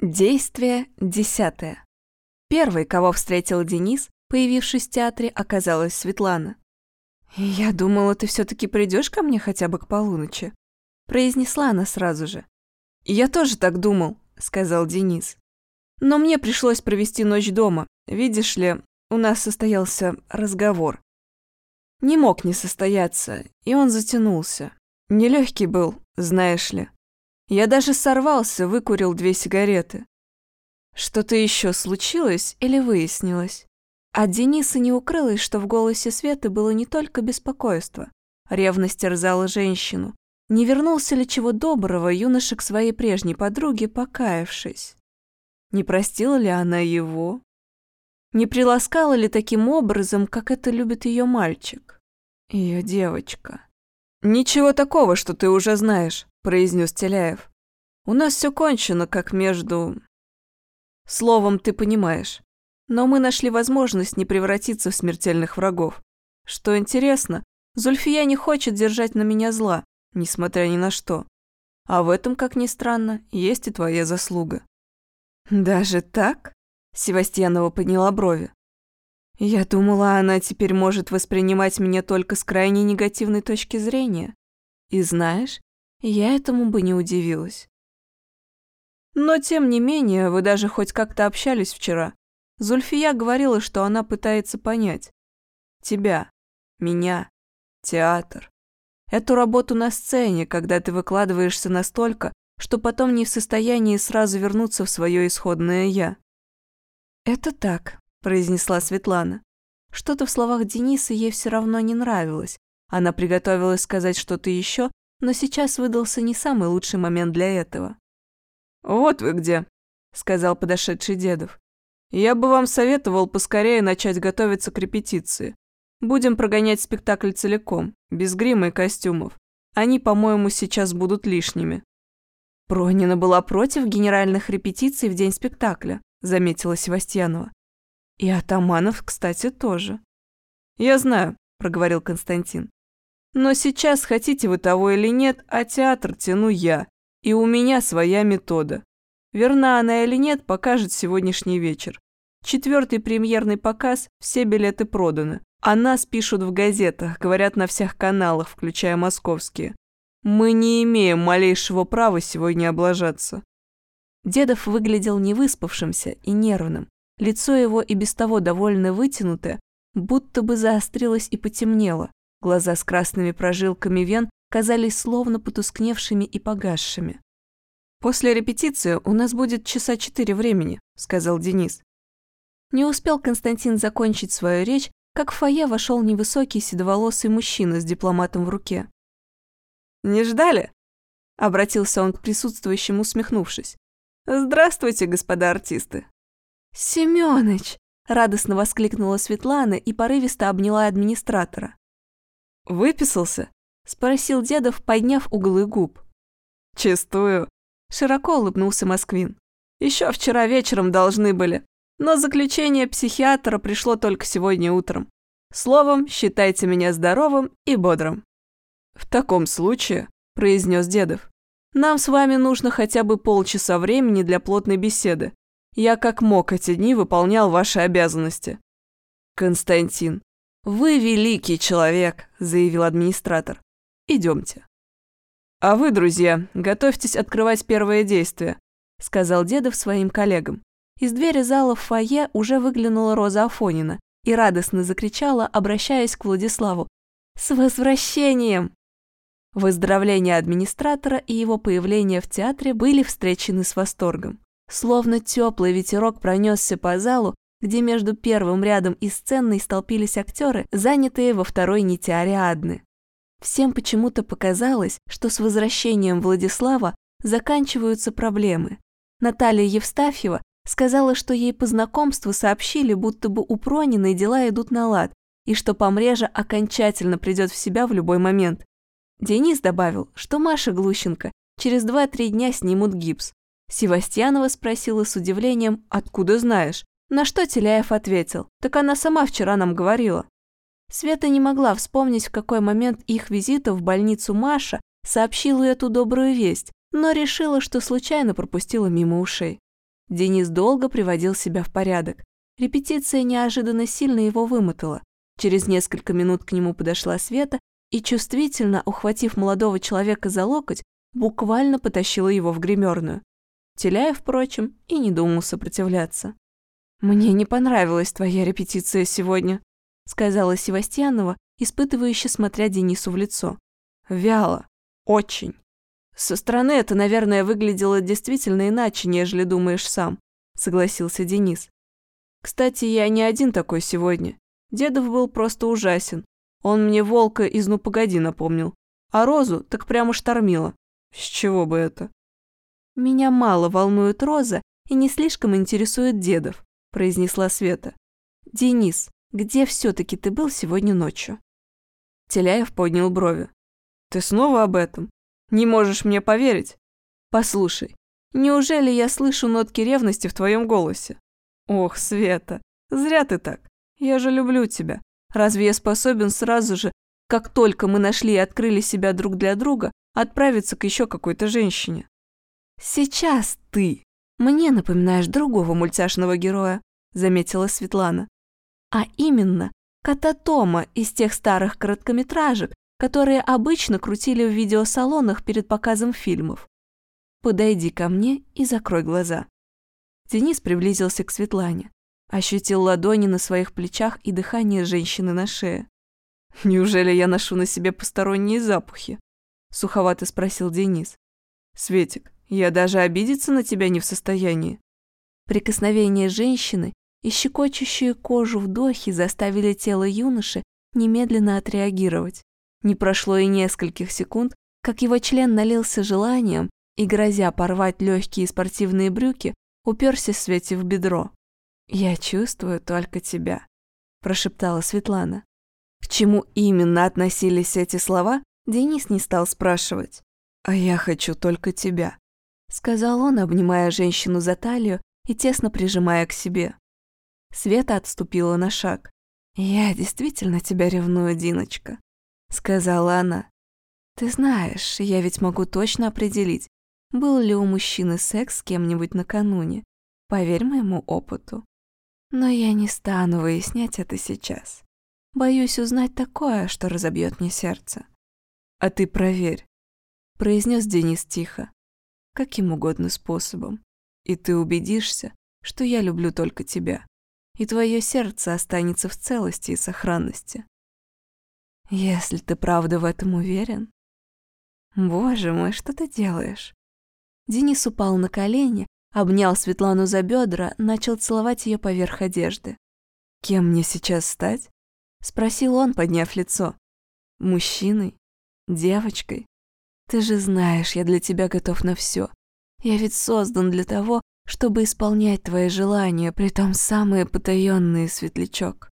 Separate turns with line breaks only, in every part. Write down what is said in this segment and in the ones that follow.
Действие десятое. Первой, кого встретил Денис, появившись в театре, оказалась Светлана. «Я думала, ты все-таки придешь ко мне хотя бы к полуночи», — произнесла она сразу же. «Я тоже так думал», — сказал Денис. «Но мне пришлось провести ночь дома. Видишь ли, у нас состоялся разговор. Не мог не состояться, и он затянулся. Нелегкий был, знаешь ли. Я даже сорвался, выкурил две сигареты. Что-то еще случилось или выяснилось? От Дениса не укрылось, что в голосе Светы было не только беспокойство. Ревность терзала женщину. Не вернулся ли чего доброго юноша к своей прежней подруге, покаявшись? Не простила ли она его? Не приласкала ли таким образом, как это любит ее мальчик? Ее девочка. «Ничего такого, что ты уже знаешь», — произнес Теляев. «У нас все кончено, как между... Словом, ты понимаешь. Но мы нашли возможность не превратиться в смертельных врагов. Что интересно, Зульфия не хочет держать на меня зла, несмотря ни на что. А в этом, как ни странно, есть и твоя заслуга». «Даже так?» — Севастьянова подняла брови. «Я думала, она теперь может воспринимать меня только с крайне негативной точки зрения. И знаешь, я этому бы не удивилась. Но тем не менее, вы даже хоть как-то общались вчера. Зульфия говорила, что она пытается понять. Тебя, меня, театр. Эту работу на сцене, когда ты выкладываешься настолько, что потом не в состоянии сразу вернуться в свое исходное «я». «Это так», – произнесла Светлана. Что-то в словах Дениса ей все равно не нравилось. Она приготовилась сказать что-то еще, но сейчас выдался не самый лучший момент для этого. «Вот вы где», — сказал подошедший Дедов. «Я бы вам советовал поскорее начать готовиться к репетиции. Будем прогонять спектакль целиком, без грима и костюмов. Они, по-моему, сейчас будут лишними». Пронина была против генеральных репетиций в день спектакля, заметила Севастьянова. И Атаманов, кстати, тоже. «Я знаю», — проговорил Константин. «Но сейчас, хотите вы того или нет, а театр тяну я, и у меня своя метода. Верна она или нет, покажет сегодняшний вечер. Четвертый премьерный показ, все билеты проданы. О нас пишут в газетах, говорят на всех каналах, включая московские. Мы не имеем малейшего права сегодня облажаться». Дедов выглядел невыспавшимся и нервным. Лицо его и без того довольно вытянутое, будто бы заострилось и потемнело. Глаза с красными прожилками вен казались словно потускневшими и погасшими. «После репетиции у нас будет часа четыре времени», — сказал Денис. Не успел Константин закончить свою речь, как в фойе вошел невысокий седоволосый мужчина с дипломатом в руке. «Не ждали?» — обратился он к присутствующим, усмехнувшись. «Здравствуйте, господа артисты!» «Семёныч!» — радостно воскликнула Светлана и порывисто обняла администратора. «Выписался?» — спросил Дедов, подняв углы губ. «Чистую!» — широко улыбнулся Москвин. «Еще вчера вечером должны были, но заключение психиатра пришло только сегодня утром. Словом, считайте меня здоровым и бодрым». «В таком случае», — произнес Дедов, «нам с вами нужно хотя бы полчаса времени для плотной беседы. Я как мог эти дни выполнял ваши обязанности». «Константин, вы великий человек», — заявил администратор. Идемте. А вы, друзья, готовьтесь открывать первое действие, сказал Дедов своим коллегам. Из двери зала в фойе уже выглянула Роза Афонина и радостно закричала, обращаясь к Владиславу. «С возвращением!» Выздоровление администратора и его появление в театре были встречены с восторгом. Словно теплый ветерок пронесся по залу, где между первым рядом и сценой столпились актеры, занятые во второй нити Ариадны. Всем почему-то показалось, что с возвращением Владислава заканчиваются проблемы. Наталья Евстафьева сказала, что ей по знакомству сообщили, будто бы у Прониной дела идут на лад, и что Помрежа окончательно придет в себя в любой момент. Денис добавил, что Маша Глущенко через 2-3 дня снимут гипс. Севастьянова спросила с удивлением, откуда знаешь? На что Теляев ответил, так она сама вчера нам говорила. Света не могла вспомнить, в какой момент их визита в больницу Маша сообщила эту добрую весть, но решила, что случайно пропустила мимо ушей. Денис долго приводил себя в порядок. Репетиция неожиданно сильно его вымотала. Через несколько минут к нему подошла Света и, чувствительно ухватив молодого человека за локоть, буквально потащила его в гримерную. Теляев, впрочем, и не думал сопротивляться. «Мне не понравилась твоя репетиция сегодня», сказала Севастьянова, испытывающе смотря Денису в лицо. «Вяло. Очень. Со стороны это, наверное, выглядело действительно иначе, нежели думаешь сам», согласился Денис. «Кстати, я не один такой сегодня. Дедов был просто ужасен. Он мне волка из «Ну, погоди» напомнил. А Розу так прямо штормило. С чего бы это? «Меня мало волнует Роза и не слишком интересует дедов», произнесла Света. «Денис, где все-таки ты был сегодня ночью?» Теляев поднял брови. «Ты снова об этом? Не можешь мне поверить? Послушай, неужели я слышу нотки ревности в твоем голосе? Ох, Света, зря ты так. Я же люблю тебя. Разве я способен сразу же, как только мы нашли и открыли себя друг для друга, отправиться к еще какой-то женщине?» «Сейчас ты мне напоминаешь другого мультяшного героя», заметила Светлана. «А именно, Кататома из тех старых короткометражек, которые обычно крутили в видеосалонах перед показом фильмов. Подойди ко мне и закрой глаза». Денис приблизился к Светлане, ощутил ладони на своих плечах и дыхание женщины на шее. «Неужели я ношу на себе посторонние запахи?» – суховато спросил Денис. «Светик, я даже обидеться на тебя не в состоянии. Прикосновение женщины и щекочущие кожу вдохи заставили тело юноши немедленно отреагировать. Не прошло и нескольких секунд, как его член налился желанием и, грозя порвать легкие спортивные брюки, уперся Свете в бедро. «Я чувствую только тебя», – прошептала Светлана. К чему именно относились эти слова, Денис не стал спрашивать. «А я хочу только тебя», сказал он, обнимая женщину за талию и тесно прижимая к себе. Света отступила на шаг. «Я действительно тебя ревную, Диночка», — сказала она. «Ты знаешь, я ведь могу точно определить, был ли у мужчины секс с кем-нибудь накануне. Поверь моему опыту. Но я не стану выяснять это сейчас. Боюсь узнать такое, что разобьет мне сердце». «А ты проверь», — произнес Денис тихо каким угодно способом. И ты убедишься, что я люблю только тебя, и твое сердце останется в целости и сохранности. Если ты правда в этом уверен. Боже мой, что ты делаешь? Денис упал на колени, обнял Светлану за бедра, начал целовать ее поверх одежды. «Кем мне сейчас стать?» — спросил он, подняв лицо. «Мужчиной? Девочкой? Ты же знаешь, я для тебя готов на все. Я ведь создан для того, чтобы исполнять твои желания, притом самые потаенные, светлячок.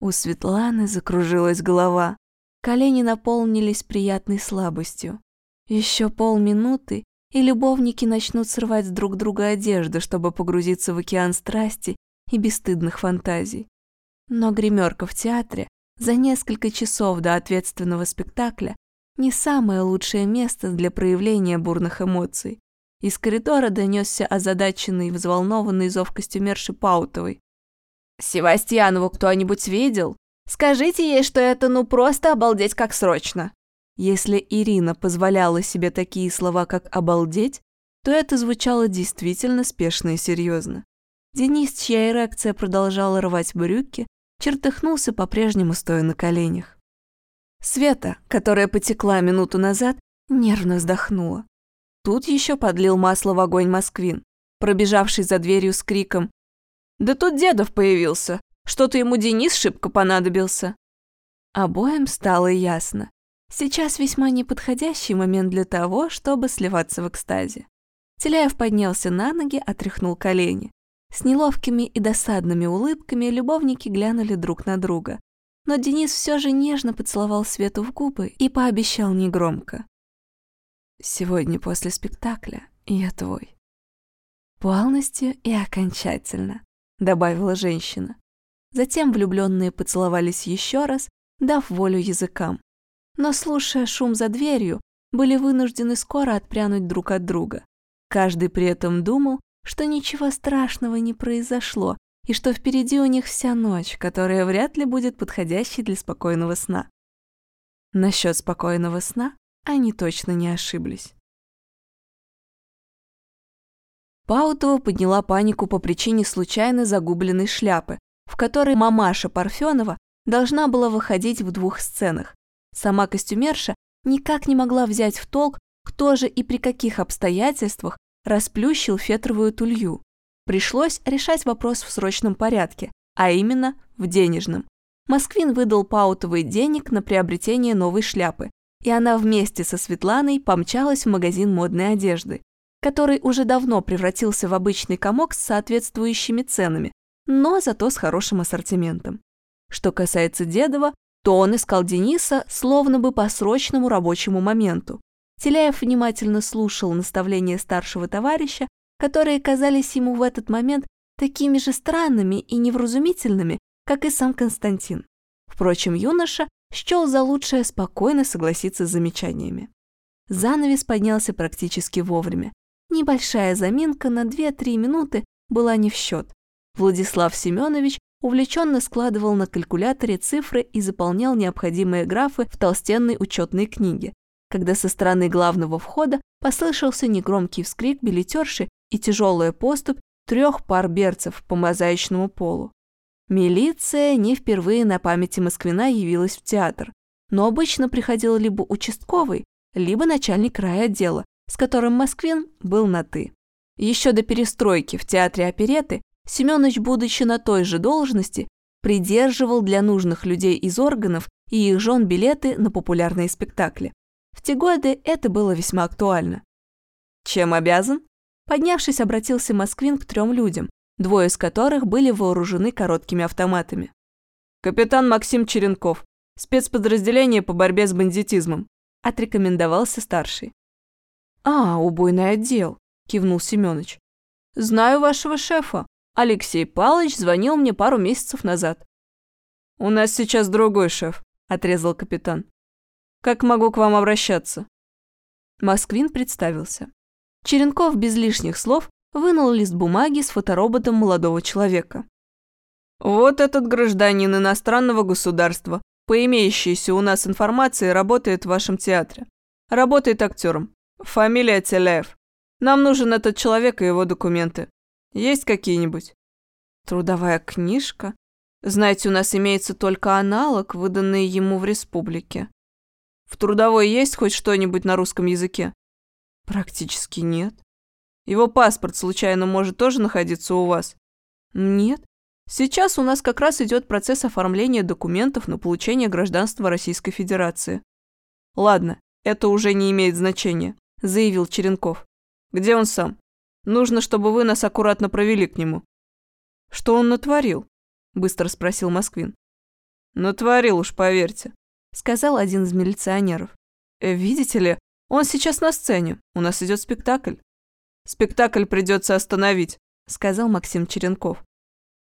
У Светланы закружилась голова. Колени наполнились приятной слабостью. Еще полминуты, и любовники начнут срывать с друг друга одежду, чтобы погрузиться в океан страсти и бесстыдных фантазий. Но гримерка в театре за несколько часов до ответственного спектакля не самое лучшее место для проявления бурных эмоций. Из коридора донесся озадаченный и взволнованный зов костюмерши Паутовой. «Севастьянову кто-нибудь видел? Скажите ей, что это ну просто обалдеть как срочно!» Если Ирина позволяла себе такие слова, как «обалдеть», то это звучало действительно спешно и серьезно. Денис, чья эрекция продолжала рвать брюки, чертыхнулся по-прежнему стоя на коленях. Света, которая потекла минуту назад, нервно вздохнула. Тут еще подлил масло в огонь Москвин, пробежавший за дверью с криком «Да тут Дедов появился! Что-то ему Денис шибко понадобился!» Обоим стало ясно. Сейчас весьма неподходящий момент для того, чтобы сливаться в экстазе. Теляев поднялся на ноги, отряхнул колени. С неловкими и досадными улыбками любовники глянули друг на друга, но Денис все же нежно поцеловал Свету в губы и пообещал негромко. «Сегодня после спектакля я твой». «Полностью и окончательно», — добавила женщина. Затем влюбленные поцеловались еще раз, дав волю языкам. Но, слушая шум за дверью, были вынуждены скоро отпрянуть друг от друга. Каждый при этом думал, что ничего страшного не произошло и что впереди у них вся ночь, которая вряд ли будет подходящей для спокойного сна. Насчет спокойного сна они точно не ошиблись. Паутова подняла панику по причине случайно загубленной шляпы, в которой мамаша Парфенова должна была выходить в двух сценах. Сама костюмерша никак не могла взять в толк, кто же и при каких обстоятельствах расплющил фетровую тулью. Пришлось решать вопрос в срочном порядке, а именно в денежном. Москвин выдал Паутовой денег на приобретение новой шляпы, и она вместе со Светланой помчалась в магазин модной одежды, который уже давно превратился в обычный комок с соответствующими ценами, но зато с хорошим ассортиментом. Что касается Дедова, то он искал Дениса словно бы по срочному рабочему моменту. Теляев внимательно слушал наставления старшего товарища, которые казались ему в этот момент такими же странными и невразумительными, как и сам Константин. Впрочем, юноша счел за лучшее спокойно согласиться с замечаниями. Занавес поднялся практически вовремя. Небольшая заминка на 2-3 минуты была не в счет. Владислав Семенович увлеченно складывал на калькуляторе цифры и заполнял необходимые графы в толстенной учетной книге, когда со стороны главного входа послышался негромкий вскрик билетерши и тяжелая поступь трех пар берцев по мозаичному полу. Милиция не впервые на памяти Москвина явилась в театр, но обычно приходил либо участковый, либо начальник райотдела, с которым Москвин был на «ты». Еще до перестройки в театре опереты Семёныч, будучи на той же должности, придерживал для нужных людей из органов и их жен билеты на популярные спектакли. В те годы это было весьма актуально. «Чем обязан?» Поднявшись, обратился Москвин к трем людям, двое из которых были вооружены короткими автоматами. «Капитан Максим Черенков, спецподразделение по борьбе с бандитизмом», отрекомендовался старший. «А, убойный отдел», – кивнул Семёныч. «Знаю вашего шефа. Алексей Палыч звонил мне пару месяцев назад». «У нас сейчас другой шеф», – отрезал капитан. «Как могу к вам обращаться?» Москвин представился. Черенков без лишних слов вынул лист бумаги с фотороботом молодого человека. «Вот этот гражданин иностранного государства, по имеющейся у нас информации, работает в вашем театре. Работает актером. Фамилия Теляев. Нам нужен этот человек и его документы. Есть какие-нибудь?» «Трудовая книжка? Знаете, у нас имеется только аналог, выданный ему в республике. В трудовой есть хоть что-нибудь на русском языке?» «Практически нет». «Его паспорт, случайно, может тоже находиться у вас?» «Нет. Сейчас у нас как раз идет процесс оформления документов на получение гражданства Российской Федерации». «Ладно, это уже не имеет значения», – заявил Черенков. «Где он сам? Нужно, чтобы вы нас аккуратно провели к нему». «Что он натворил?» – быстро спросил Москвин. «Натворил уж, поверьте», – сказал один из милиционеров. «Э, «Видите ли, он сейчас на сцене, у нас идет спектакль». «Спектакль придется остановить», – сказал Максим Черенков.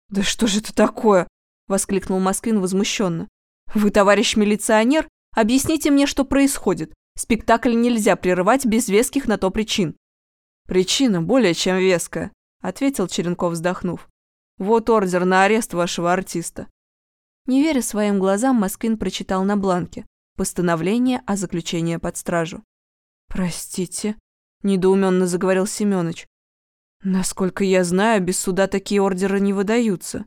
«Да что же это такое?» – воскликнул Москвин возмущенно. «Вы, товарищ милиционер, объясните мне, что происходит. Спектакль нельзя прерывать без веских на то причин». «Причина более чем веская», – ответил Черенков, вздохнув. «Вот ордер на арест вашего артиста». Не веря своим глазам, Москвин прочитал на бланке постановление о заключении под стражу. «Простите», – недоуменно заговорил Семёныч. «Насколько я знаю, без суда такие ордеры не выдаются».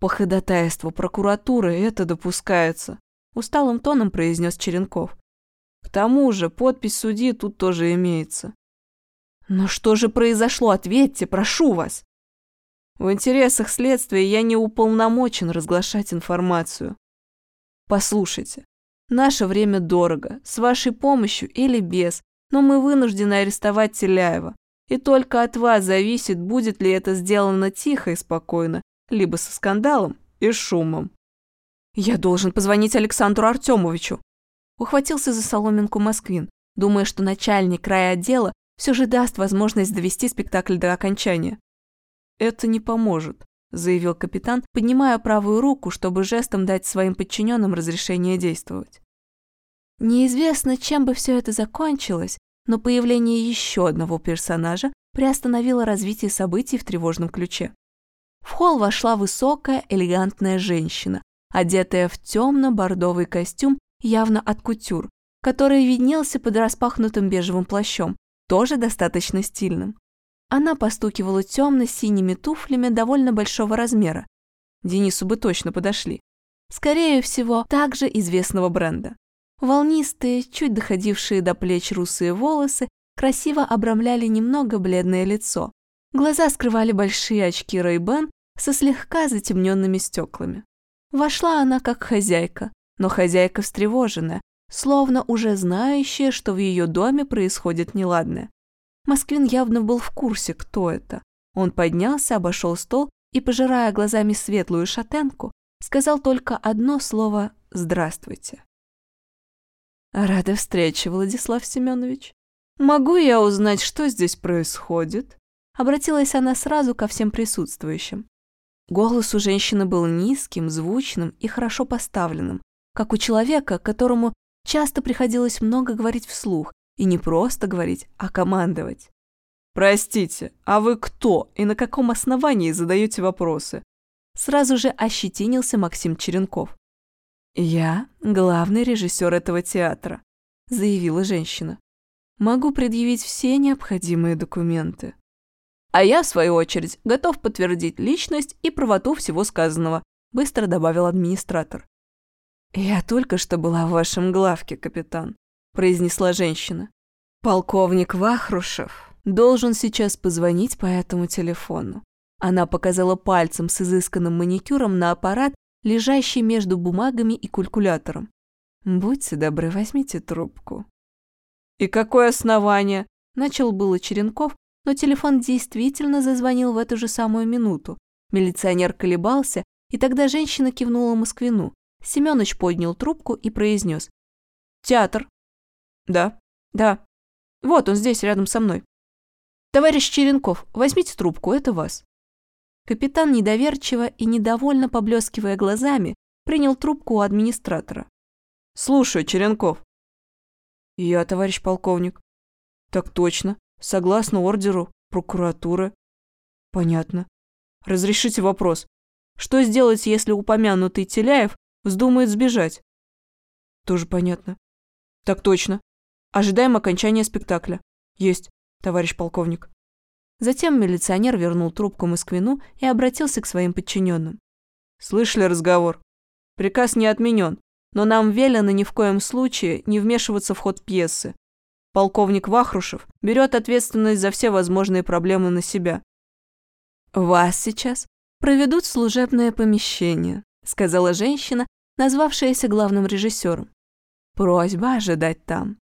«По ходатайству прокуратуры это допускается», – усталым тоном произнес Черенков. «К тому же подпись судьи тут тоже имеется». «Но что же произошло? Ответьте, прошу вас!» В интересах следствия я не уполномочен разглашать информацию. Послушайте, наше время дорого, с вашей помощью или без, но мы вынуждены арестовать Теляева. И только от вас зависит, будет ли это сделано тихо и спокойно, либо со скандалом и шумом. Я должен позвонить Александру Артемовичу. Ухватился за соломинку Москвин, думая, что начальник края отдела все же даст возможность довести спектакль до окончания. Это не поможет, заявил капитан, поднимая правую руку, чтобы жестом дать своим подчиненным разрешение действовать. Неизвестно, чем бы все это закончилось, но появление еще одного персонажа приостановило развитие событий в тревожном ключе. В холл вошла высокая, элегантная женщина, одетая в темно-бордовый костюм явно от кутюр, который виднелся под распахнутым бежевым плащом, тоже достаточно стильным. Она постукивала темно-синими туфлями довольно большого размера. Денису бы точно подошли. Скорее всего, также известного бренда. Волнистые, чуть доходившие до плеч русые волосы красиво обрамляли немного бледное лицо. Глаза скрывали большие очки Ray-Ban со слегка затемненными стеклами. Вошла она как хозяйка, но хозяйка встревоженная, словно уже знающая, что в ее доме происходит неладное. Москвин явно был в курсе, кто это. Он поднялся, обошел стол и, пожирая глазами светлую шатенку, сказал только одно слово «Здравствуйте». «Рада встрече, Владислав Семенович. Могу я узнать, что здесь происходит?» Обратилась она сразу ко всем присутствующим. Голос у женщины был низким, звучным и хорошо поставленным, как у человека, которому часто приходилось много говорить вслух, и не просто говорить, а командовать. «Простите, а вы кто и на каком основании задаете вопросы?» Сразу же ощетинился Максим Черенков. «Я главный режиссер этого театра», — заявила женщина. «Могу предъявить все необходимые документы». «А я, в свою очередь, готов подтвердить личность и правоту всего сказанного», — быстро добавил администратор. «Я только что была в вашем главке, капитан», — произнесла женщина. «Полковник Вахрушев должен сейчас позвонить по этому телефону». Она показала пальцем с изысканным маникюром на аппарат, лежащий между бумагами и калькулятором. «Будьте добры, возьмите трубку». «И какое основание?» – начал было Черенков, но телефон действительно зазвонил в эту же самую минуту. Милиционер колебался, и тогда женщина кивнула Москвину. Семёныч поднял трубку и произнес. «Театр». «Да, да. Вот он здесь, рядом со мной». «Товарищ Черенков, возьмите трубку, это вас». Капитан недоверчиво и недовольно поблескивая глазами, принял трубку у администратора. «Слушаю, Черенков». «Я, товарищ полковник». «Так точно, согласно ордеру прокуратуры». «Понятно. Разрешите вопрос. Что сделать, если упомянутый Теляев Вздумает сбежать. Тоже понятно. Так точно. Ожидаем окончания спектакля. Есть, товарищ полковник. Затем милиционер вернул трубку Москвину и обратился к своим подчиненным. Слышали разговор? Приказ не отменен, но нам велено ни в коем случае не вмешиваться в ход пьесы. Полковник Вахрушев берет ответственность за все возможные проблемы на себя. Вас сейчас проведут в служебное помещение, сказала женщина, назвавшаяся главным режиссером. Просьба ожидать там.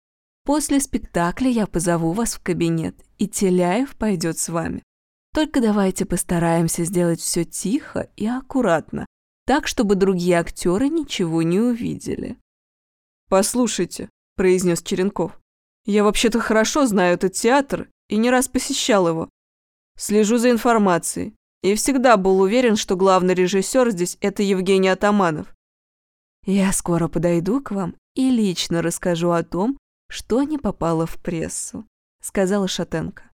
После спектакля я позову вас в кабинет, и Теляев пойдет с вами. Только давайте постараемся сделать все тихо и аккуратно, так, чтобы другие актеры ничего не увидели. «Послушайте», – произнес Черенков, – «я вообще-то хорошо знаю этот театр и не раз посещал его. Слежу за информацией. И всегда был уверен, что главный режиссер здесь – это Евгений Атаманов. Я скоро подойду к вам и лично расскажу о том, что не попало в прессу», – сказала Шатенко.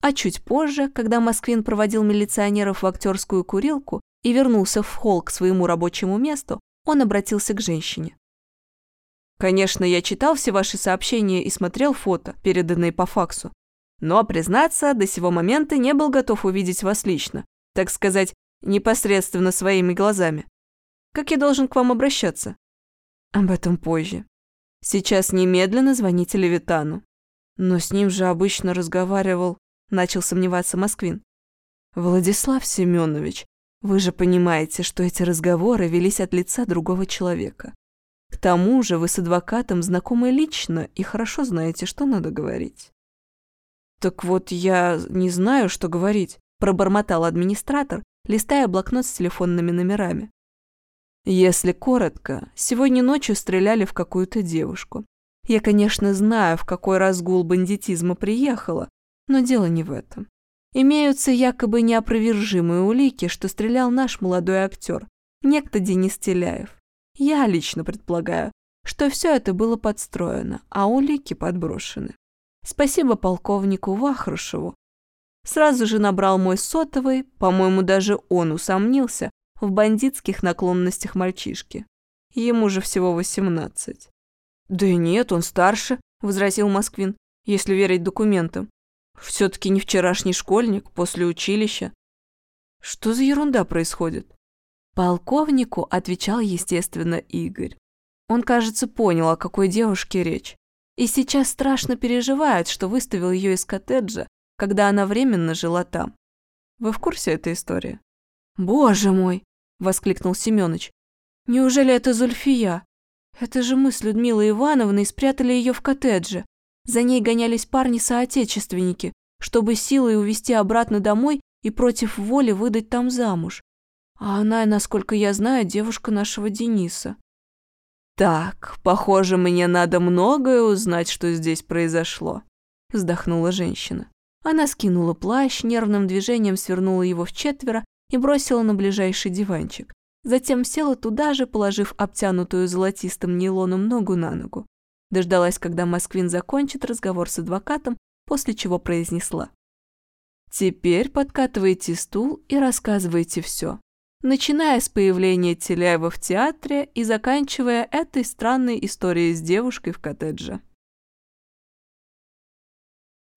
А чуть позже, когда Москвин проводил милиционеров в актерскую курилку и вернулся в холл к своему рабочему месту, он обратился к женщине. «Конечно, я читал все ваши сообщения и смотрел фото, переданные по факсу. Но, признаться, до сего момента не был готов увидеть вас лично, так сказать, непосредственно своими глазами. Как я должен к вам обращаться? Об этом позже. Сейчас немедленно звоните Левитану. Но с ним же обычно разговаривал, начал сомневаться Москвин. Владислав Семенович, вы же понимаете, что эти разговоры велись от лица другого человека. К тому же вы с адвокатом знакомы лично и хорошо знаете, что надо говорить. «Так вот, я не знаю, что говорить», – пробормотал администратор, листая блокнот с телефонными номерами. Если коротко, сегодня ночью стреляли в какую-то девушку. Я, конечно, знаю, в какой разгул бандитизма приехала, но дело не в этом. Имеются якобы неопровержимые улики, что стрелял наш молодой актер, некто Денис Теляев. Я лично предполагаю, что все это было подстроено, а улики подброшены. Спасибо полковнику Вахрушеву. Сразу же набрал мой сотовый, по-моему, даже он усомнился в бандитских наклонностях мальчишки. Ему же всего восемнадцать. «Да и нет, он старше», — возразил Москвин, если верить документам. «Все-таки не вчерашний школьник, после училища». Что за ерунда происходит? Полковнику отвечал, естественно, Игорь. Он, кажется, понял, о какой девушке речь. И сейчас страшно переживает, что выставил ее из коттеджа, когда она временно жила там. Вы в курсе этой истории? «Боже мой!» – воскликнул Семёныч. «Неужели это Зульфия? Это же мы с Людмилой Ивановной спрятали ее в коттедже. За ней гонялись парни-соотечественники, чтобы силой увезти обратно домой и против воли выдать там замуж. А она, насколько я знаю, девушка нашего Дениса. «Так, похоже, мне надо многое узнать, что здесь произошло», – вздохнула женщина. Она скинула плащ, нервным движением свернула его в четверо и бросила на ближайший диванчик. Затем села туда же, положив обтянутую золотистым нейлоном ногу на ногу. Дождалась, когда Москвин закончит разговор с адвокатом, после чего произнесла. «Теперь подкатывайте стул и рассказывайте все начиная с появления Теляева в театре и заканчивая этой странной историей с девушкой в коттедже.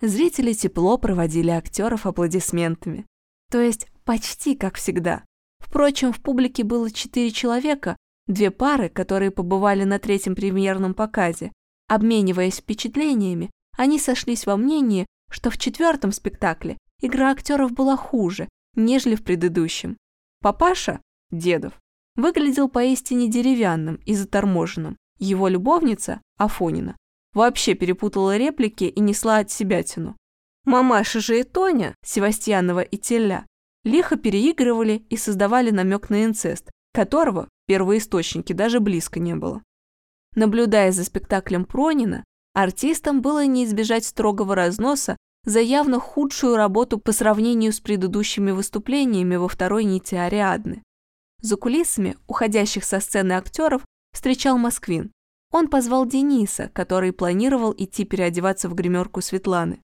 Зрители тепло проводили актеров аплодисментами. То есть почти как всегда. Впрочем, в публике было четыре человека, две пары, которые побывали на третьем премьерном показе. Обмениваясь впечатлениями, они сошлись во мнении, что в четвертом спектакле игра актеров была хуже, нежели в предыдущем. Папаша, Дедов, выглядел поистине деревянным и заторможенным. Его любовница, Афонина, вообще перепутала реплики и несла от себя тяну. Мамаша же и Тоня, Севастьянова и Теля, лихо переигрывали и создавали намек на инцест, которого в первоисточнике даже близко не было. Наблюдая за спектаклем Пронина, артистам было не избежать строгого разноса за явно худшую работу по сравнению с предыдущими выступлениями во второй нити Ариадны. За кулисами уходящих со сцены актеров встречал Москвин. Он позвал Дениса, который планировал идти переодеваться в гримерку Светланы.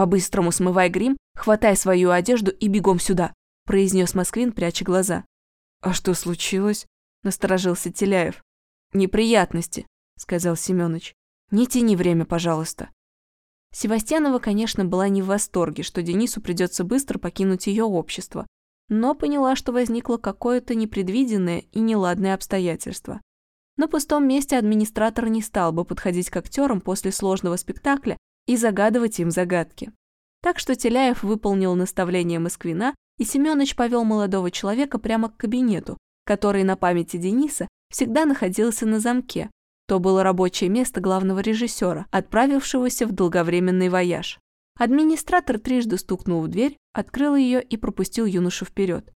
«По-быстрому смывай грим, хватай свою одежду и бегом сюда», произнес Москвин, пряча глаза. «А что случилось?» – насторожился Теляев. «Неприятности», – сказал Семёныч. «Не тяни время, пожалуйста». Севастьянова, конечно, была не в восторге, что Денису придется быстро покинуть ее общество, но поняла, что возникло какое-то непредвиденное и неладное обстоятельство. На пустом месте администратор не стал бы подходить к актерам после сложного спектакля и загадывать им загадки. Так что Теляев выполнил наставление Москвина, и Семёныч повел молодого человека прямо к кабинету, который на памяти Дениса всегда находился на замке, то было рабочее место главного режиссера, отправившегося в долговременный вояж. Администратор трижды стукнул в дверь, открыл ее и пропустил юношу вперед.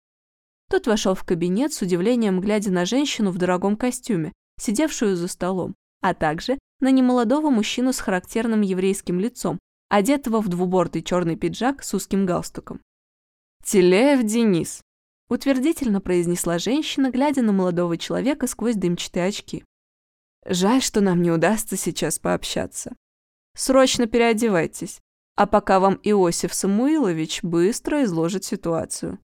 Тот вошел в кабинет с удивлением, глядя на женщину в дорогом костюме, сидевшую за столом, а также на немолодого мужчину с характерным еврейским лицом, одетого в двубортый черный пиджак с узким галстуком. «Телеев Денис», – утвердительно произнесла женщина, глядя на молодого человека сквозь дымчатые очки. Жаль, что нам не удастся сейчас пообщаться. Срочно переодевайтесь, а пока вам Иосиф Самуилович быстро изложит ситуацию.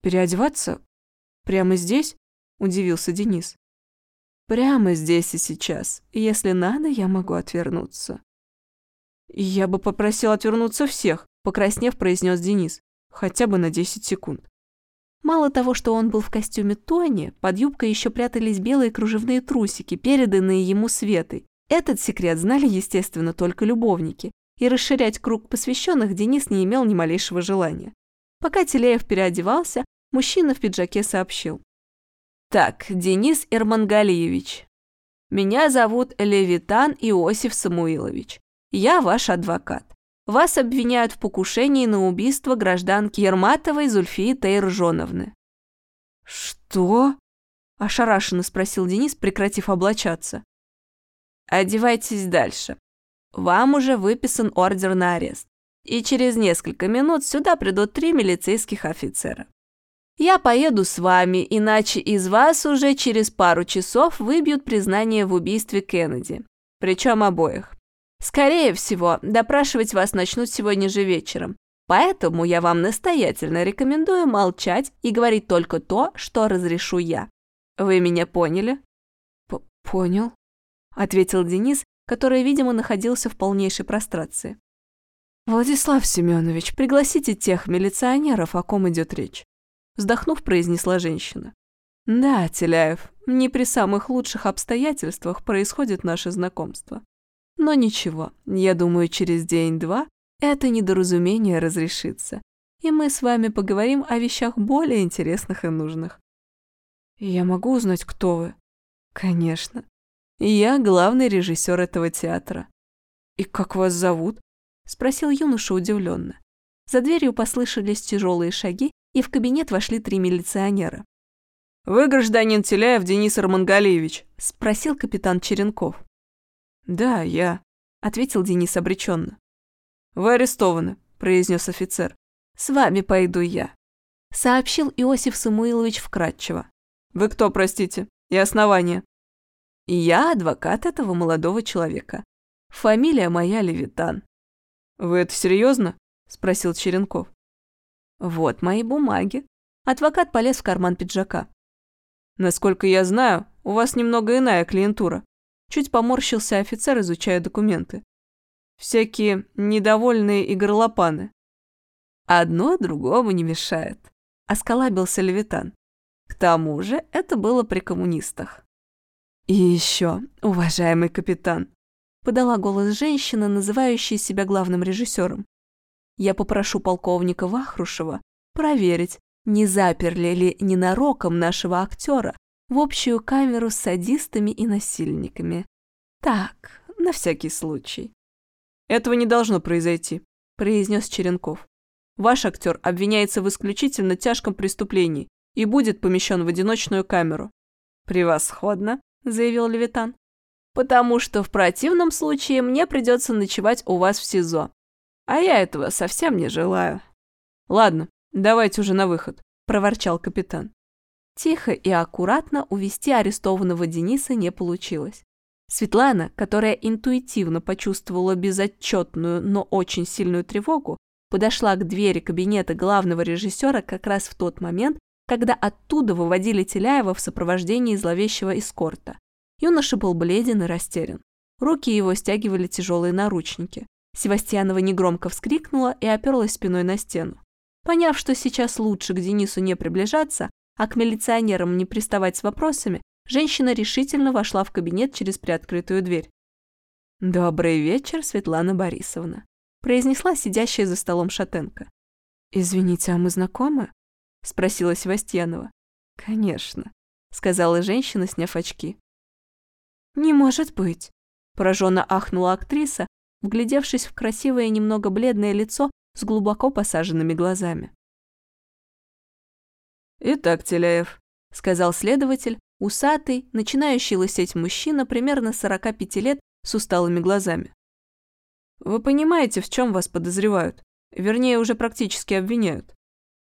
Переодеваться? Прямо здесь? Удивился Денис. Прямо здесь и сейчас. Если надо, я могу отвернуться. Я бы попросил отвернуться всех, покраснев, произнес Денис. Хотя бы на 10 секунд. Мало того, что он был в костюме Тони, под юбкой еще прятались белые кружевные трусики, переданные ему Светой. Этот секрет знали, естественно, только любовники, и расширять круг посвященных Денис не имел ни малейшего желания. Пока Телеев переодевался, мужчина в пиджаке сообщил. «Так, Денис Ирмангалиевич, меня зовут Левитан Иосиф Самуилович. Я ваш адвокат. Вас обвиняют в покушении на убийство гражданки Ерматовой Зульфии Тейржоновны». «Что?» – ошарашенно спросил Денис, прекратив облачаться. «Одевайтесь дальше. Вам уже выписан ордер на арест. И через несколько минут сюда придут три милицейских офицера. Я поеду с вами, иначе из вас уже через пару часов выбьют признание в убийстве Кеннеди. Причем обоих. Скорее всего, допрашивать вас начнут сегодня же вечером. Поэтому я вам настоятельно рекомендую молчать и говорить только то, что разрешу я. Вы меня поняли?
П Понял, ответил Денис, который, видимо, находился в полнейшей прострации. Владислав Семенович, пригласите тех милиционеров, о ком идет речь. Вздохнув, произнесла женщина. Да, Теляев, не при самых лучших обстоятельствах происходит наше знакомство. Но ничего, я думаю, через день-два это недоразумение разрешится, и мы с вами поговорим о вещах более интересных и нужных. Я могу узнать, кто вы? Конечно. Я главный режиссер этого театра. И как вас зовут? Спросил юноша удивленно. За дверью послышались тяжелые шаги, и в кабинет вошли три милиционера.
«Вы гражданин Теляев Денис Армангалиевич?»
– спросил капитан Черенков.
«Да, я», – ответил Денис обреченно.
«Вы арестованы», – произнес офицер. «С вами пойду я», – сообщил Иосиф Самуилович вкратчиво.
«Вы кто, простите? И основание?»
«Я адвокат этого молодого человека. Фамилия моя Левитан».
«Вы это серьезно?» – спросил Черенков.
«Вот мои бумаги». Адвокат полез в карман пиджака.
«Насколько я знаю, у вас немного иная клиентура». Чуть поморщился офицер, изучая документы всякие недовольные и горлопаны.
Одно другому не мешает, осколабился Левитан. К тому же это было при коммунистах. И еще, уважаемый капитан, подала голос женщина, называющая себя главным режиссером. Я попрошу полковника Вахрушева проверить, не заперли ли ненароком нашего актера в общую камеру с садистами и насильниками. Так, на всякий случай.
«Этого не должно произойти», – произнес Черенков. «Ваш актер обвиняется в исключительно тяжком преступлении и будет помещен в одиночную камеру».
«Превосходно», – заявил Левитан. «Потому что в противном случае мне придется ночевать у вас в СИЗО. А я этого совсем не желаю».
«Ладно, давайте уже на выход», – проворчал капитан.
Тихо и аккуратно увести арестованного Дениса не получилось. Светлана, которая интуитивно почувствовала безотчетную, но очень сильную тревогу, подошла к двери кабинета главного режиссера как раз в тот момент, когда оттуда выводили Теляева в сопровождении зловещего эскорта. Юноша был бледен и растерян. Руки его стягивали тяжелые наручники. Севастьянова негромко вскрикнула и оперлась спиной на стену. Поняв, что сейчас лучше к Денису не приближаться, а к милиционерам не приставать с вопросами, женщина решительно вошла в кабинет через приоткрытую дверь. «Добрый вечер, Светлана Борисовна», – произнесла сидящая за столом шатенка. «Извините, а мы знакомы?» – спросила Севастьянова. «Конечно», – сказала женщина, сняв очки. «Не может быть», – пораженно ахнула актриса, вглядевшись в красивое немного бледное лицо с глубоко посаженными глазами.
«Итак, Теляев», — сказал следователь, Усатый, начинающий лысеть мужчина примерно 45 лет с усталыми глазами. «Вы понимаете, в чем вас подозревают? Вернее, уже практически обвиняют?»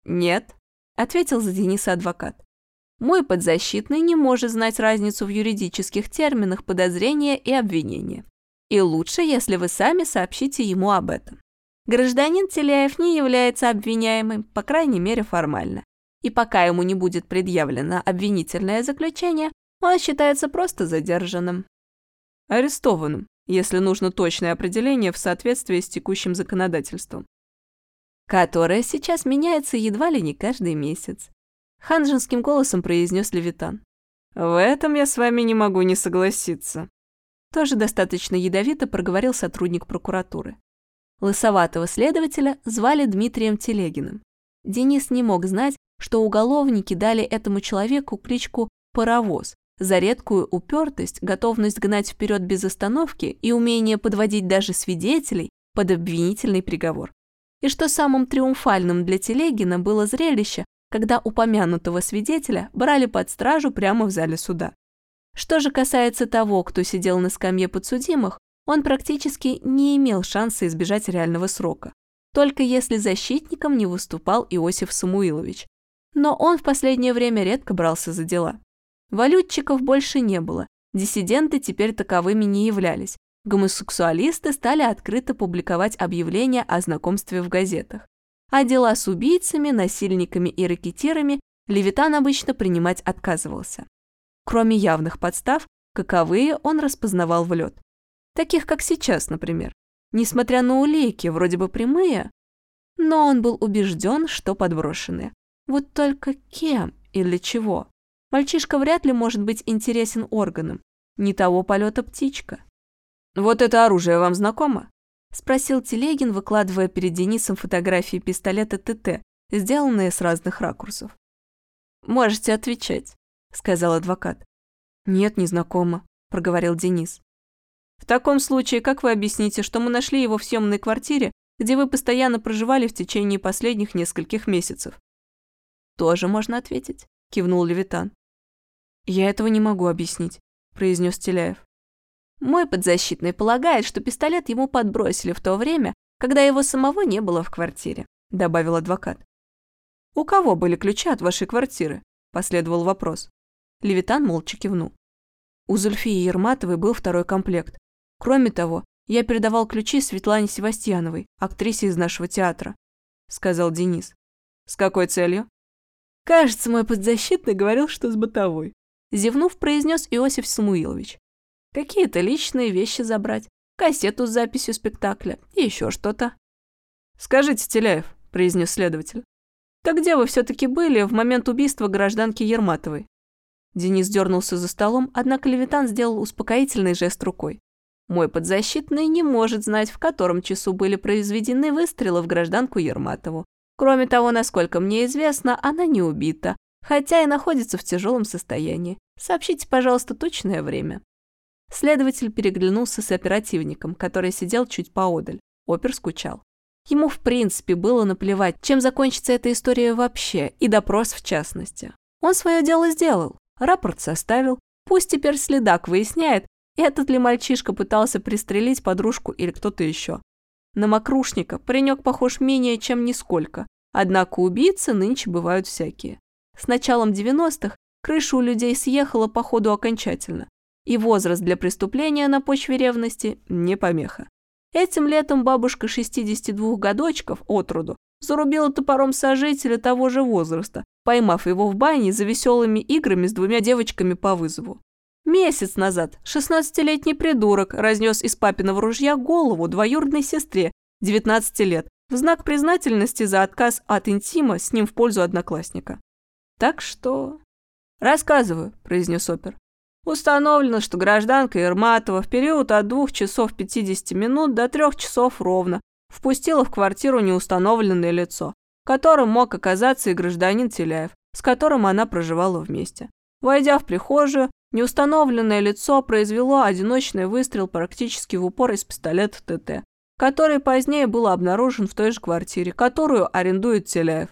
«Нет», — ответил за Дениса адвокат. «Мой подзащитный не может знать разницу в юридических терминах подозрения и обвинения. И лучше, если вы сами сообщите ему об этом. Гражданин Теляев не является обвиняемым, по крайней мере формально и пока ему не будет предъявлено обвинительное заключение, он считается просто задержанным.
Арестованным, если нужно точное определение в соответствии с текущим законодательством.
Которое сейчас меняется едва ли не каждый месяц. Ханжинским голосом произнес Левитан.
В этом я с вами не могу не согласиться.
Тоже достаточно ядовито проговорил сотрудник прокуратуры. Лысоватого следователя звали Дмитрием Телегиным. Денис не мог знать, что уголовники дали этому человеку кличку «паровоз» за редкую упертость, готовность гнать вперед без остановки и умение подводить даже свидетелей под обвинительный приговор. И что самым триумфальным для Телегина было зрелище, когда упомянутого свидетеля брали под стражу прямо в зале суда. Что же касается того, кто сидел на скамье подсудимых, он практически не имел шанса избежать реального срока. Только если защитником не выступал Иосиф Самуилович, но он в последнее время редко брался за дела. Валютчиков больше не было, диссиденты теперь таковыми не являлись, Гомосексуалисты стали открыто публиковать объявления о знакомстве в газетах. А дела с убийцами, насильниками и ракетирами Левитан обычно принимать отказывался. Кроме явных подстав, каковые он распознавал в лед. Таких, как сейчас, например. Несмотря на улики, вроде бы прямые, но он был убежден, что подброшенные. Вот только кем и для чего? Мальчишка вряд ли может быть интересен органам. Не того полета птичка.
«Вот это оружие вам знакомо?»
– спросил Телегин, выкладывая перед Денисом фотографии пистолета ТТ, сделанные с разных ракурсов.
«Можете отвечать», – сказал адвокат.
«Нет, не знакомо», – проговорил Денис.
«В таком случае, как вы объясните, что мы нашли его в съемной квартире, где вы постоянно проживали в течение последних нескольких месяцев?»
«Тоже можно ответить», – кивнул Левитан.
«Я этого не могу объяснить», – произнес Теляев.
Мой подзащитный полагает, что пистолет ему подбросили в то время, когда его самого не было в квартире», — добавил адвокат.
«У кого были ключи от вашей квартиры?» — последовал вопрос.
Левитан молча кивнул.
У Зульфии Ерматовой был второй комплект. Кроме того, я передавал ключи Светлане Севастьяновой, актрисе из нашего театра», — сказал Денис.
«С какой целью?»
«Кажется, мой подзащитный говорил, что с бытовой», — зевнув, произнес Иосиф Самуилович. Какие-то личные вещи забрать, кассету с записью спектакля и еще что-то.
«Скажите, Теляев», – произнес следователь, «так где вы все-таки были в момент убийства гражданки Ерматовой?»
Денис дернулся за столом, однако Левитан сделал успокоительный жест рукой. Мой подзащитный не может знать, в котором часу были произведены выстрелы в гражданку Ерматову. Кроме того, насколько мне известно, она не убита, хотя и находится в тяжелом состоянии. Сообщите, пожалуйста, точное время. Следователь переглянулся с оперативником, который сидел чуть поодаль. Опер скучал. Ему в принципе было наплевать, чем закончится эта история вообще, и допрос в частности. Он свое дело сделал, рапорт составил, пусть теперь следак выясняет, этот ли мальчишка пытался пристрелить подружку или кто-то еще. На мокрушника паренек похож менее чем нисколько, однако убийцы нынче бывают всякие. С началом 90-х крыша у людей съехала по ходу окончательно и возраст для преступления на почве ревности не помеха. Этим летом бабушка 62 годочков от роду зарубила топором сожителя того же возраста, поймав его в бане за веселыми играми с двумя девочками по вызову. Месяц назад 16-летний придурок разнес из папиного ружья голову двоюродной сестре 19 лет в знак признательности за отказ от интима с ним в пользу одноклассника. Так что... «Рассказываю», – произнес опер. Установлено, что гражданка Ерматова в период от 2 часов 50 минут до 3 часов ровно впустила в квартиру неустановленное лицо, которым мог оказаться и гражданин Теляев, с которым она проживала вместе. Войдя в прихожую, неустановленное лицо произвело одиночный выстрел практически в упор из пистолета ТТ, который позднее был обнаружен в той же квартире, которую арендует Теляев.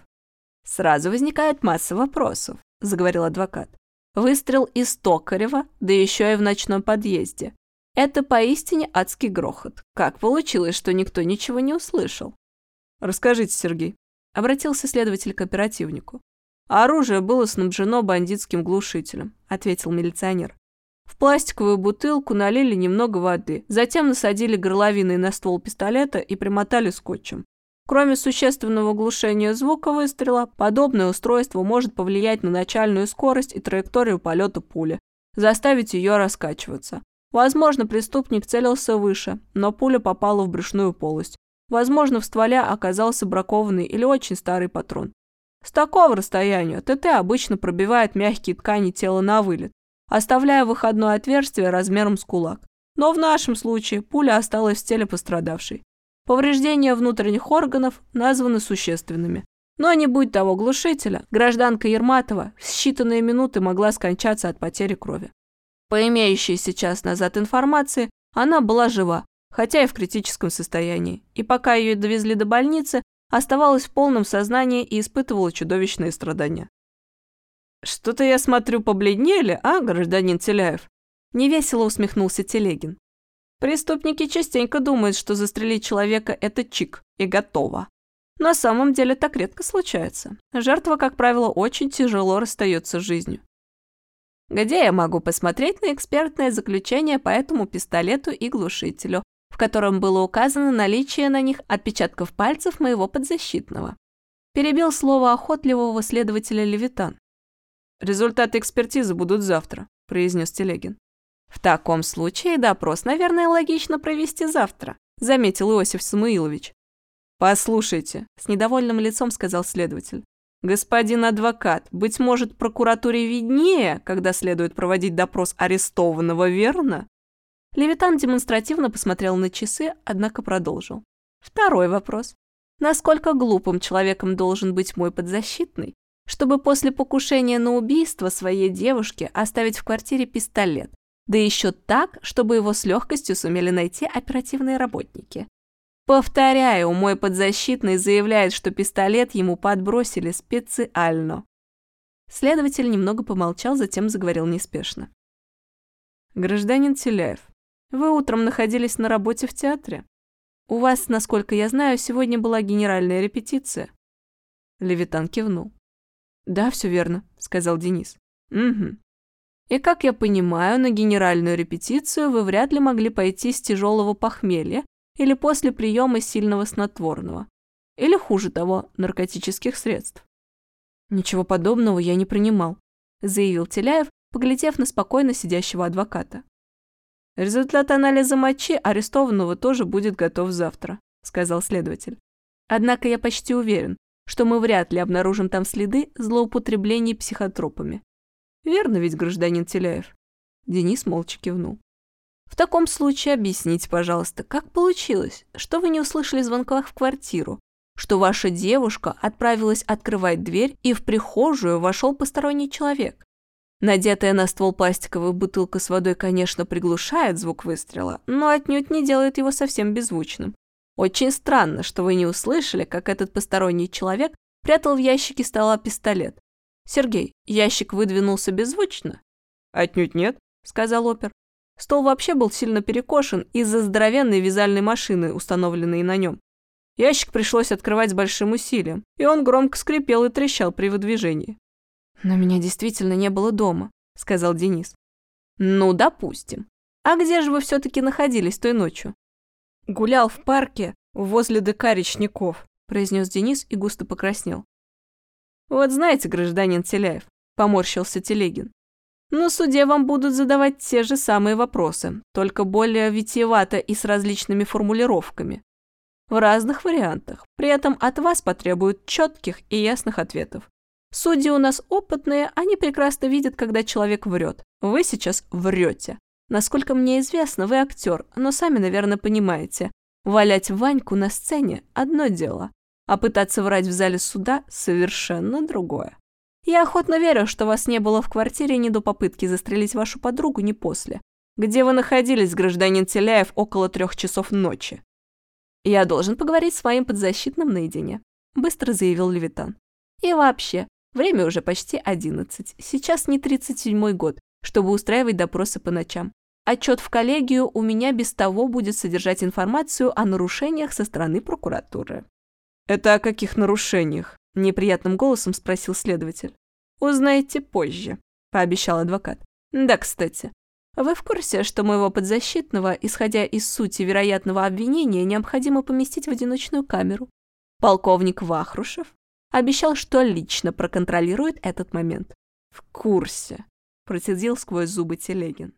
«Сразу возникает масса вопросов», – заговорил адвокат. Выстрел из Токарева, да еще и в ночном подъезде. Это поистине адский грохот. Как получилось, что никто ничего не услышал?
Расскажите, Сергей.
Обратился следователь к оперативнику.
Оружие было снабжено бандитским глушителем, ответил милиционер. В пластиковую бутылку налили немного воды, затем насадили горловиной на ствол пистолета и примотали скотчем. Кроме существенного глушения звука выстрела, подобное устройство может повлиять на начальную скорость и траекторию полета пули, заставить ее раскачиваться. Возможно, преступник целился выше, но пуля попала в брюшную полость. Возможно, в стволе оказался бракованный или очень старый патрон. С такого расстояния ТТ обычно пробивает мягкие ткани тела на вылет, оставляя выходное отверстие размером с кулак. Но в нашем случае пуля осталась в теле пострадавшей. Повреждения внутренних органов названы существенными. Но не будь того глушителя, гражданка Ерматова в считанные минуты могла скончаться от потери крови. По имеющей сейчас назад информации, она была жива, хотя и в критическом состоянии, и пока ее довезли до больницы, оставалась в полном сознании и испытывала чудовищные страдания. «Что-то я смотрю, побледнели, а, гражданин Теляев?» Невесело усмехнулся Телегин. Преступники частенько думают, что застрелить человека – это чик, и готово. На самом деле так редко случается. Жертва, как правило, очень тяжело расстается с жизнью.
Где я могу посмотреть на экспертное заключение по этому пистолету и глушителю, в котором было указано наличие на них отпечатков пальцев моего подзащитного? Перебил слово охотливого следователя Левитан.
«Результаты экспертизы будут завтра», – произнес Телегин.
«В таком случае допрос, наверное, логично провести завтра», – заметил Иосиф Самуилович.
«Послушайте», – с недовольным лицом сказал следователь. «Господин адвокат, быть может, прокуратуре виднее, когда следует проводить допрос арестованного, верно?»
Левитан демонстративно посмотрел на часы, однако продолжил. Второй вопрос. Насколько глупым человеком должен быть мой подзащитный, чтобы после покушения на убийство своей девушки оставить в квартире пистолет, да еще так, чтобы его с легкостью сумели найти оперативные работники. Повторяю, мой подзащитный заявляет, что пистолет ему подбросили специально. Следователь немного помолчал, затем заговорил неспешно.
«Гражданин Теляев, вы утром находились на работе в театре? У вас, насколько я знаю, сегодня была генеральная репетиция?» Левитан кивнул.
«Да, все верно», — сказал Денис.
«Угу. И как я понимаю, на генеральную репетицию вы вряд ли могли пойти с тяжелого похмелья или после приема сильного снотворного. Или хуже того, наркотических средств.
«Ничего подобного я не принимал», – заявил Теляев, поглядев на спокойно сидящего адвоката.
«Результат анализа мочи арестованного тоже будет готов завтра», – сказал следователь. «Однако я почти уверен, что мы вряд ли обнаружим там следы злоупотреблений психотропами. Верно ведь, гражданин Теляев?» Денис молча кивнул.
В таком случае объясните, пожалуйста, как получилось, что вы не услышали звонка в квартиру, что ваша девушка отправилась открывать дверь, и в прихожую вошел посторонний человек? Надетая на ствол пластиковая бутылка с водой, конечно, приглушает звук выстрела, но отнюдь не делает его совсем беззвучным. Очень странно, что вы не услышали, как этот посторонний человек прятал в ящике стола пистолет. Сергей, ящик выдвинулся беззвучно?
Отнюдь нет,
сказал опер. Стол вообще был сильно перекошен из-за здоровенной вязальной машины, установленной на нем.
Ящик пришлось открывать с большим усилием, и он громко скрипел и трещал при выдвижении.
«Но меня действительно не было дома», — сказал Денис.
«Ну, допустим. А где же вы все-таки находились той ночью?»
«Гулял в парке возле ДК Речников», — произнес Денис и густо покраснел.
«Вот знаете, гражданин Теляев», — поморщился Телегин, на суде вам будут задавать те же самые вопросы, только более витиевато и с различными формулировками. В разных вариантах. При этом от вас потребуют четких и ясных ответов. Судьи у нас опытные, они прекрасно видят, когда человек врет. Вы сейчас врете. Насколько мне известно, вы актер, но сами, наверное, понимаете. Валять Ваньку на сцене – одно дело, а пытаться врать в зале суда – совершенно другое. Я охотно верю, что вас не было в квартире ни до попытки застрелить вашу подругу, ни после. Где вы находились, гражданин Теляев, около трех часов ночи? Я должен поговорить с моим подзащитным наедине, быстро заявил Левитан. И вообще, время уже почти одиннадцать. Сейчас не тридцать седьмой год, чтобы устраивать допросы по ночам. Отчет в коллегию у меня без того будет содержать информацию о нарушениях со стороны прокуратуры. Это о каких нарушениях? Неприятным голосом спросил следователь.
«Узнаете позже», – пообещал адвокат. «Да, кстати, вы в курсе, что моего подзащитного, исходя из сути вероятного обвинения, необходимо поместить в одиночную камеру? Полковник Вахрушев обещал, что лично проконтролирует этот момент.
В курсе, процедил сквозь зубы Телегин.